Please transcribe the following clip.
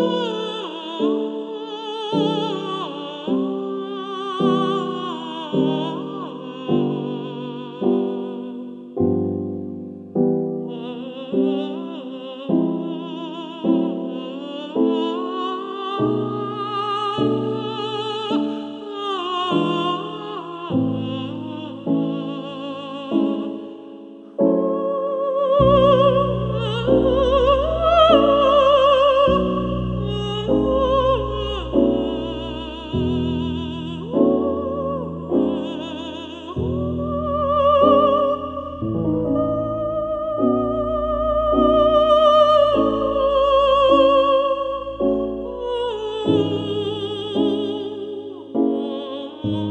Oh. Oh.